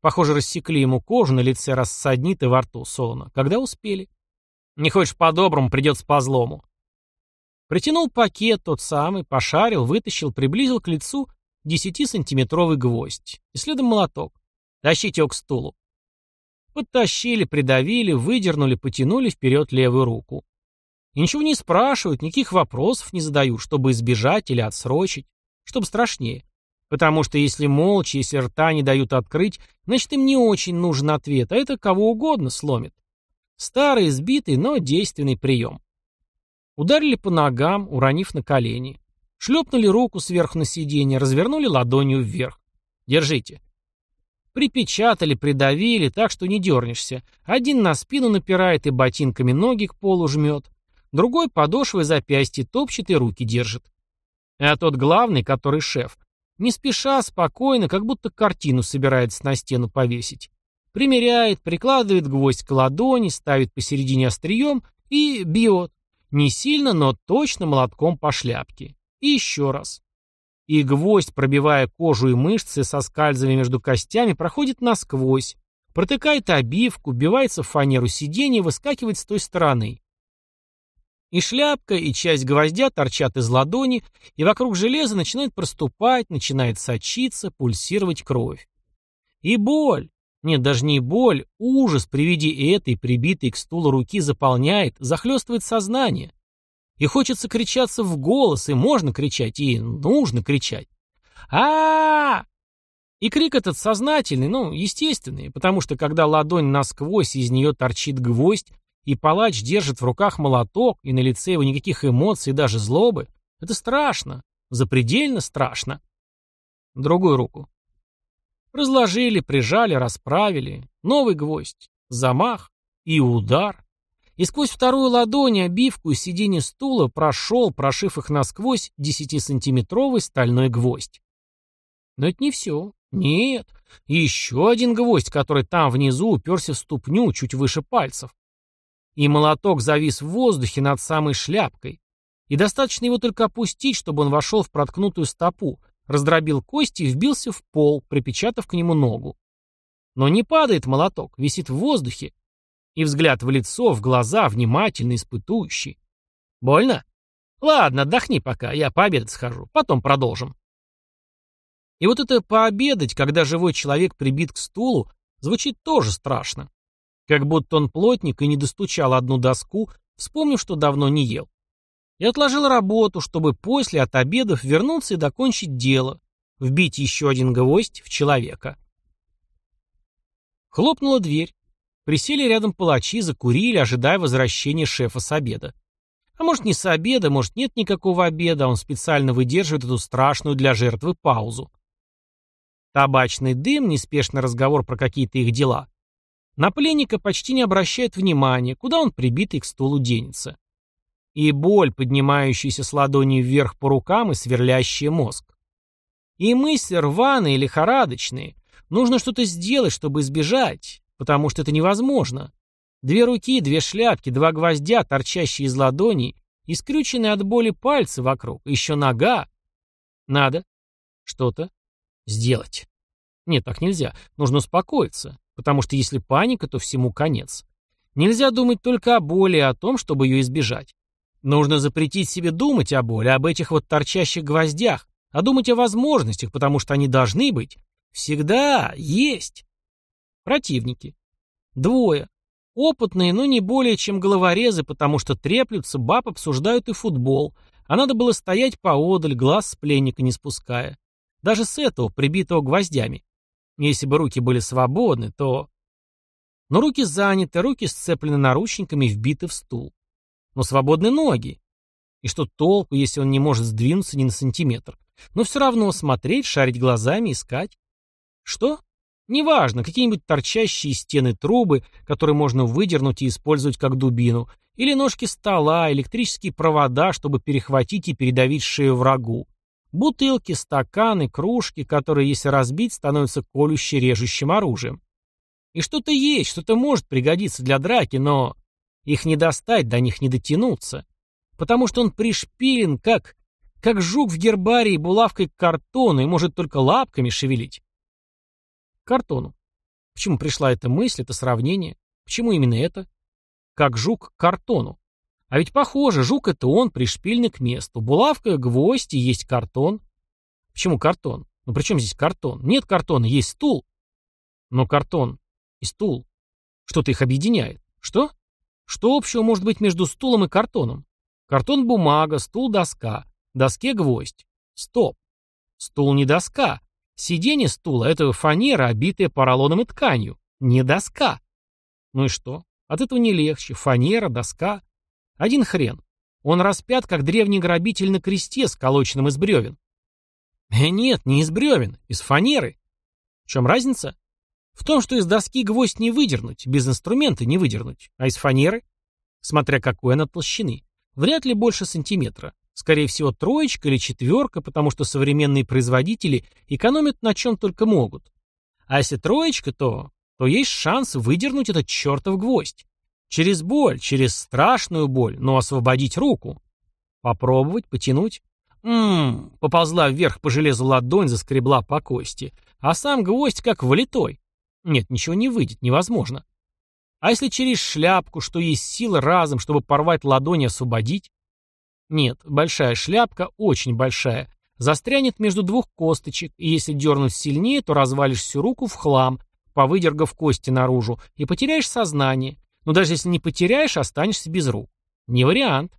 S1: Похоже, рассекли ему кожу, на лице рассаднит и во рту солоно. Когда успели? Не хочешь по-доброму, придется по-злому. Притянул пакет, тот самый, пошарил, вытащил, приблизил к лицу десятисантиметровый гвоздь. И следом молоток. Тащите его к стулу. Подтащили, придавили, выдернули, потянули вперед левую руку. И ничего не спрашивают, никаких вопросов не задают, чтобы избежать или отсрочить, чтобы страшнее. Потому что если молча, если рта не дают открыть, значит им не очень нужен ответ, а это кого угодно сломит. Старый, сбитый, но действенный прием. Ударили по ногам, уронив на колени. Шлепнули руку сверху на сиденье, развернули ладонью вверх. Держите. Припечатали, придавили, так что не дернешься. Один на спину напирает и ботинками ноги к полу жмет. Другой подошвой запястье топчет и руки держит. А тот главный, который шеф, не спеша, спокойно, как будто картину собирается на стену повесить. Примеряет, прикладывает гвоздь к ладони, ставит посередине острием и бьет. Не сильно, но точно молотком по шляпке. И еще раз. И гвоздь, пробивая кожу и мышцы, соскальзывая между костями, проходит насквозь, протыкает обивку, бивается в фанеру сиденья и выскакивает с той стороны. И шляпка, и часть гвоздя торчат из ладони, и вокруг железа начинает проступать, начинает сочиться, пульсировать кровь. И боль, нет, даже не боль, ужас при виде этой, прибитой к стулу руки, заполняет, захлестывает сознание. И хочется кричаться в голос, и можно кричать, и нужно кричать. а, -а, -а И крик этот сознательный, ну, естественный, потому что когда ладонь насквозь, из нее торчит гвоздь, и палач держит в руках молоток, и на лице его никаких эмоций, даже злобы. Это страшно. Запредельно страшно. Другую руку. Разложили, прижали, расправили. Новый гвоздь. Замах. И удар. И сквозь вторую ладонь, обивку и сиденье стула прошел, прошив их насквозь, десятисантиметровый стальной гвоздь. Но это не все. Нет. Еще один гвоздь, который там внизу уперся в ступню, чуть выше пальцев и молоток завис в воздухе над самой шляпкой. И достаточно его только опустить, чтобы он вошел в проткнутую стопу, раздробил кости и вбился в пол, припечатав к нему ногу. Но не падает молоток, висит в воздухе. И взгляд в лицо, в глаза, внимательно испытующий. Больно? Ладно, отдохни пока, я пообедать схожу, потом продолжим. И вот это пообедать, когда живой человек прибит к стулу, звучит тоже страшно. Как будто он плотник и не достучал одну доску, вспомнив, что давно не ел. И отложил работу, чтобы после от обедов вернуться и докончить дело, вбить еще один гвоздь в человека. Хлопнула дверь. Присели рядом палачи, закурили, ожидая возвращения шефа с обеда. А может не с обеда, может нет никакого обеда, а он специально выдерживает эту страшную для жертвы паузу. Табачный дым, неспешный разговор про какие-то их дела. На пленника почти не обращает внимания, куда он прибитый к стулу денется. И боль, поднимающаяся с ладони вверх по рукам и сверлящая мозг. И мысли рваные, лихорадочные. Нужно что-то сделать, чтобы избежать, потому что это невозможно. Две руки, две шляпки, два гвоздя, торчащие из ладоней, и скрюченные от боли пальцы вокруг, еще нога. Надо что-то сделать. Нет, так нельзя. Нужно успокоиться. Потому что если паника, то всему конец. Нельзя думать только о боли и о том, чтобы ее избежать. Нужно запретить себе думать о боли, об этих вот торчащих гвоздях, а думать о возможностях, потому что они должны быть. Всегда есть. Противники. Двое. Опытные, но не более чем головорезы, потому что треплются, баб обсуждают и футбол, а надо было стоять поодаль, глаз с пленника не спуская. Даже с этого, прибитого гвоздями. Если бы руки были свободны, то... Но руки заняты, руки сцеплены наручниками и вбиты в стул. Но свободны ноги. И что толку, если он не может сдвинуться ни на сантиметр? Но все равно смотреть, шарить глазами, искать. Что? Неважно, какие-нибудь торчащие стены трубы, которые можно выдернуть и использовать как дубину, или ножки стола, электрические провода, чтобы перехватить и передавить шею врагу. Бутылки, стаканы, кружки, которые, если разбить, становятся колюще-режущим оружием. И что-то есть, что-то может пригодиться для драки, но их не достать, до них не дотянуться. Потому что он пришпилен, как, как жук в гербарии булавкой к картону и может только лапками шевелить картону. Почему пришла эта мысль, это сравнение? Почему именно это? Как жук к картону. А ведь похоже, жук это он, пришпильный к месту. Булавка, гвоздь и есть картон. Почему картон? Ну при чем здесь картон? Нет картона, есть стул. Но картон и стул. Что-то их объединяет. Что? Что общего может быть между стулом и картоном? Картон – бумага, стул – доска. Доске – гвоздь. Стоп. Стул не доска. Сиденье стула — это фанера, обитая поролоном и тканью, не доска. Ну и что? От этого не легче. Фанера, доска. Один хрен. Он распят, как древний грабитель на кресте, сколоченном из бревен. Э, нет, не из бревен, из фанеры. В чем разница? В том, что из доски гвоздь не выдернуть, без инструмента не выдернуть, а из фанеры, смотря какой она толщины, вряд ли больше сантиметра. Скорее всего, троечка или четверка, потому что современные производители экономят на чем только могут. А если троечка, то, то есть шанс выдернуть этот чертов гвоздь. Через боль, через страшную боль, но освободить руку. Попробовать, потянуть. Ммм, поползла вверх по железу ладонь, заскребла по кости. А сам гвоздь как влитой. Нет, ничего не выйдет, невозможно. А если через шляпку, что есть сила разом, чтобы порвать ладонь и освободить? Нет, большая шляпка, очень большая, застрянет между двух косточек, и если дернуть сильнее, то развалишь всю руку в хлам, повыдергав кости наружу, и потеряешь сознание. Но даже если не потеряешь, останешься без рук. Не вариант.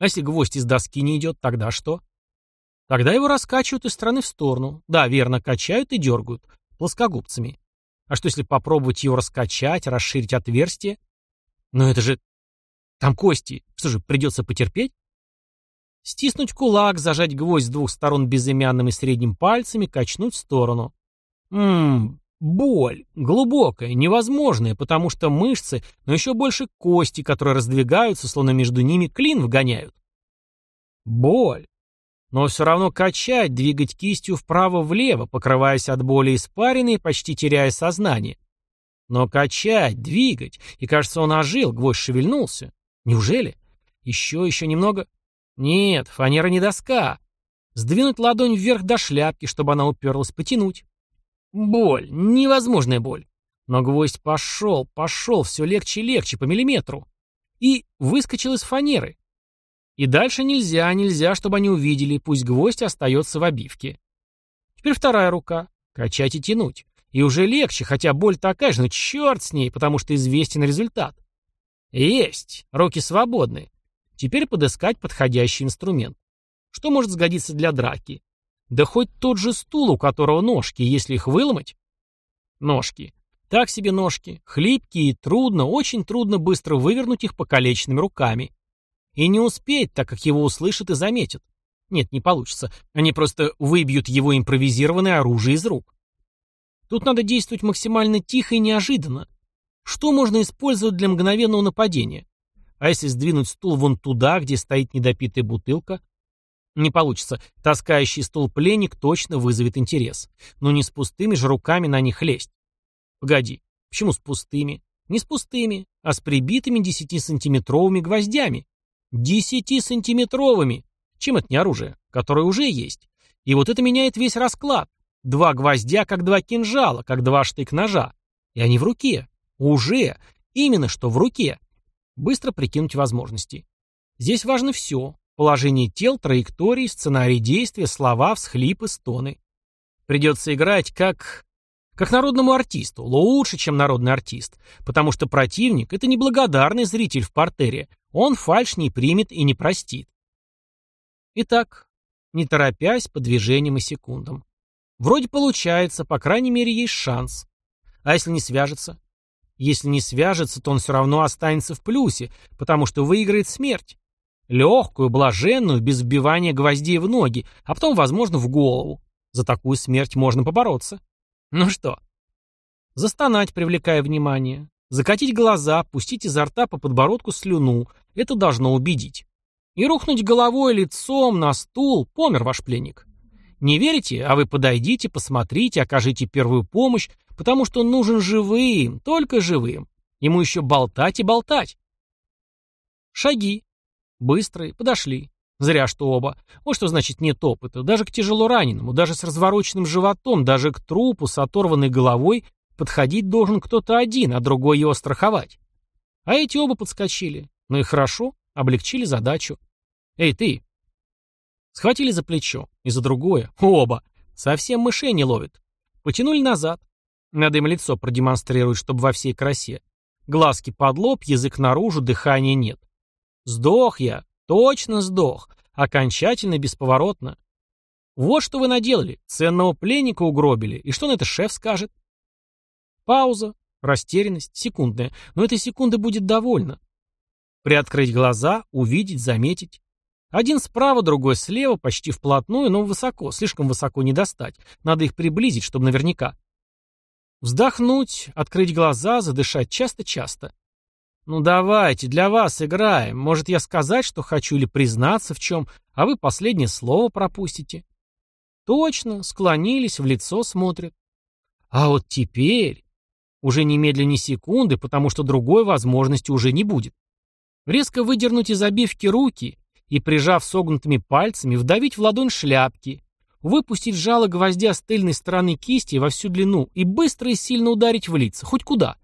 S1: А если гвоздь из доски не идет, тогда что? Тогда его раскачивают из стороны в сторону. Да, верно, качают и дергают. Плоскогубцами. А что если попробовать его раскачать, расширить отверстие? Но это же там кости. Что же, придется потерпеть? Стиснуть кулак, зажать гвоздь с двух сторон безымянным и средним пальцами, качнуть в сторону. Ммм, боль. Глубокая, невозможная, потому что мышцы, но еще больше кости, которые раздвигаются, словно между ними клин вгоняют. Боль. Но все равно качать, двигать кистью вправо-влево, покрываясь от боли испариной, почти теряя сознание. Но качать, двигать, и, кажется, он ожил, гвоздь шевельнулся. Неужели? Еще, еще немного? Нет, фанера не доска. Сдвинуть ладонь вверх до шляпки, чтобы она уперлась, потянуть. Боль, невозможная боль. Но гвоздь пошел, пошел, все легче и легче, по миллиметру. И выскочил из фанеры. И дальше нельзя, нельзя, чтобы они увидели, пусть гвоздь остается в обивке. Теперь вторая рука. Качать и тянуть. И уже легче, хотя боль такая же, но черт с ней, потому что известен результат. Есть, руки свободны. Теперь подыскать подходящий инструмент. Что может сгодиться для драки? Да хоть тот же стул, у которого ножки, если их выломать. Ножки. Так себе ножки. Хлипкие и трудно, очень трудно быстро вывернуть их покалеченными руками. И не успеть, так как его услышат и заметят. Нет, не получится. Они просто выбьют его импровизированное оружие из рук. Тут надо действовать максимально тихо и неожиданно. Что можно использовать для мгновенного нападения? А если сдвинуть стул вон туда, где стоит недопитая бутылка? Не получится. Таскающий стул пленник точно вызовет интерес. Но не с пустыми же руками на них лезть. Погоди, почему с пустыми? Не с пустыми, а с прибитыми десятисантиметровыми гвоздями. Десятисантиметровыми! Чем это не оружие, которое уже есть? И вот это меняет весь расклад. Два гвоздя, как два кинжала, как два штык-ножа. И они в руке. Уже. Именно что в руке. Быстро прикинуть возможности. Здесь важно все. Положение тел, траектории, сценарий действия, слова, всхлипы, стоны. Придется играть как... Как народному артисту. Лучше, чем народный артист. Потому что противник — это неблагодарный зритель в портере. Он фальш не примет и не простит. Итак, не торопясь по движениям и секундам. Вроде получается, по крайней мере, есть шанс. А если не свяжется? Если не свяжется, то он все равно останется в плюсе, потому что выиграет смерть. Легкую, блаженную, без вбивания гвоздей в ноги, а потом, возможно, в голову. За такую смерть можно побороться. Ну что? Застонать, привлекая внимание. Закатить глаза, пустить изо рта по подбородку слюну. Это должно убедить. И рухнуть головой, лицом на стул. Помер ваш пленник. Не верите? А вы подойдите, посмотрите, окажите первую помощь, потому что он нужен живым, только живым. Ему еще болтать и болтать. Шаги. Быстрые, подошли. Зря что оба. Вот что значит нет опыта. Даже к тяжело раненому, даже с развороченным животом, даже к трупу с оторванной головой подходить должен кто-то один, а другой его страховать. А эти оба подскочили. Ну и хорошо, облегчили задачу. Эй, ты! Схватили за плечо. И за другое. Оба. Совсем мышей не ловят. Потянули назад. Надо им лицо продемонстрировать, чтобы во всей красе. Глазки под лоб, язык наружу, дыхания нет. Сдох я. Точно сдох. Окончательно, бесповоротно. Вот что вы наделали. Ценного пленника угробили. И что на это шеф скажет? Пауза. Растерянность. Секундная. Но этой секунды будет довольно. Приоткрыть глаза, увидеть, заметить. Один справа, другой слева, почти вплотную, но высоко. Слишком высоко не достать. Надо их приблизить, чтобы наверняка. Вздохнуть, открыть глаза, задышать часто-часто. «Ну давайте, для вас играем. Может, я сказать, что хочу, или признаться в чем, а вы последнее слово пропустите?» «Точно, склонились, в лицо смотрят. А вот теперь...» Уже немедленно секунды, потому что другой возможности уже не будет. Резко выдернуть из обивки руки и, прижав согнутыми пальцами, вдавить в ладонь шляпки, выпустить жало гвоздя с тыльной стороны кисти во всю длину и быстро и сильно ударить в лицо, хоть куда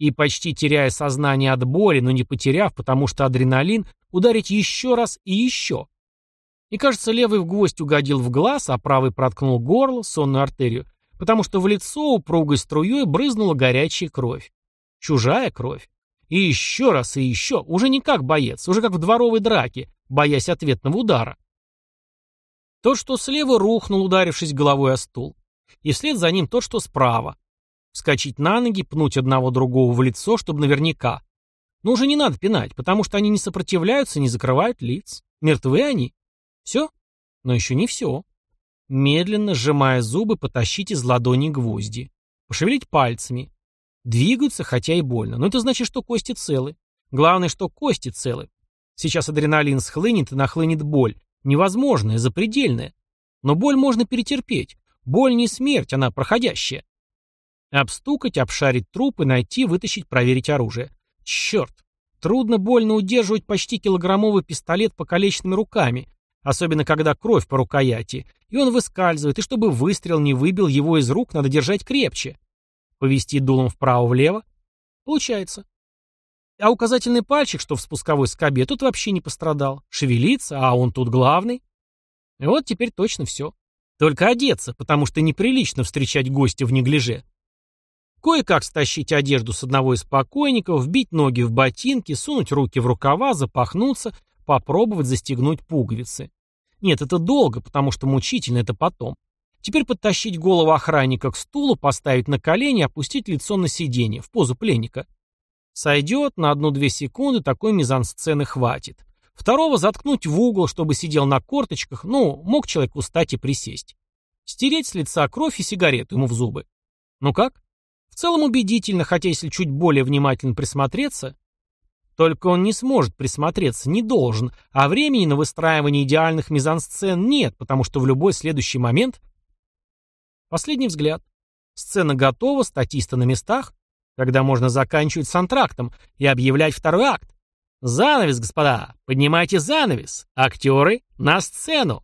S1: и, почти теряя сознание от боли, но не потеряв, потому что адреналин, ударить еще раз и еще. И, кажется, левый в гвоздь угодил в глаз, а правый проткнул горло, сонную артерию, потому что в лицо упругой струей брызнула горячая кровь. Чужая кровь. И еще раз, и еще, уже не как боец, уже как в дворовой драке, боясь ответного удара. Тот, что слева, рухнул, ударившись головой о стул. И вслед за ним тот, что справа. Вскочить на ноги, пнуть одного другого в лицо, чтобы наверняка. Но уже не надо пинать, потому что они не сопротивляются, не закрывают лиц. Мертвы они. Все? Но еще не все. Медленно, сжимая зубы, потащить из ладони гвозди. Пошевелить пальцами. Двигаются, хотя и больно. Но это значит, что кости целы. Главное, что кости целы. Сейчас адреналин схлынет и нахлынет боль. Невозможная, запредельная. Но боль можно перетерпеть. Боль не смерть, она проходящая. Обстукать, обшарить трупы, найти, вытащить, проверить оружие. Черт! Трудно больно удерживать почти килограммовый пистолет покалеченными руками, особенно когда кровь по рукояти, и он выскальзывает, и чтобы выстрел не выбил его из рук, надо держать крепче. Повести дулом вправо-влево? Получается. А указательный пальчик, что в спусковой скобе, тут вообще не пострадал. Шевелится, а он тут главный. И вот теперь точно все. Только одеться, потому что неприлично встречать гостя в неглиже. Кое-как стащить одежду с одного из покойников, вбить ноги в ботинки, сунуть руки в рукава, запахнуться, попробовать застегнуть пуговицы. Нет, это долго, потому что мучительно это потом. Теперь подтащить голову охранника к стулу, поставить на колени, опустить лицо на сиденье, в позу пленника. Сойдет, на одну-две секунды такой мизансцены хватит. Второго заткнуть в угол, чтобы сидел на корточках, ну, мог человек устать и присесть. Стереть с лица кровь и сигарету ему в зубы. Ну как? Целом убедительно, хотя если чуть более внимательно присмотреться... Только он не сможет присмотреться, не должен, а времени на выстраивание идеальных мизансцен нет, потому что в любой следующий момент... Последний взгляд. Сцена готова, статисты на местах, когда можно заканчивать с антрактом и объявлять второй акт. Занавес, господа, поднимайте занавес. Актеры на сцену.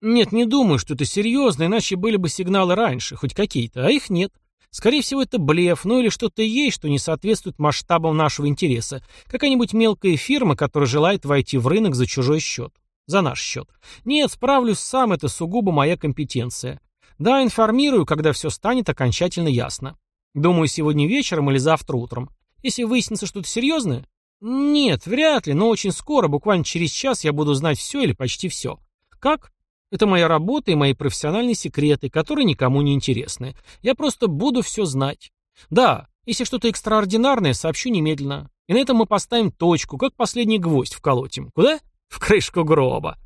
S1: Нет, не думаю, что это серьезно, иначе были бы сигналы раньше, хоть какие-то, а их нет. Скорее всего, это блеф, ну или что-то есть, что не соответствует масштабам нашего интереса. Какая-нибудь мелкая фирма, которая желает войти в рынок за чужой счет. За наш счет. Нет, справлюсь сам, это сугубо моя компетенция. Да, информирую, когда все станет окончательно ясно. Думаю, сегодня вечером или завтра утром. Если выяснится что-то серьезное? Нет, вряд ли, но очень скоро, буквально через час я буду знать все или почти все. Как? Это моя работа и мои профессиональные секреты, которые никому не интересны. Я просто буду все знать. Да, если что-то экстраординарное, сообщу немедленно. И на этом мы поставим точку, как последний гвоздь вколотим. Куда? В крышку гроба.